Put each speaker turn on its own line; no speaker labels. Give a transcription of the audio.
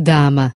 dama.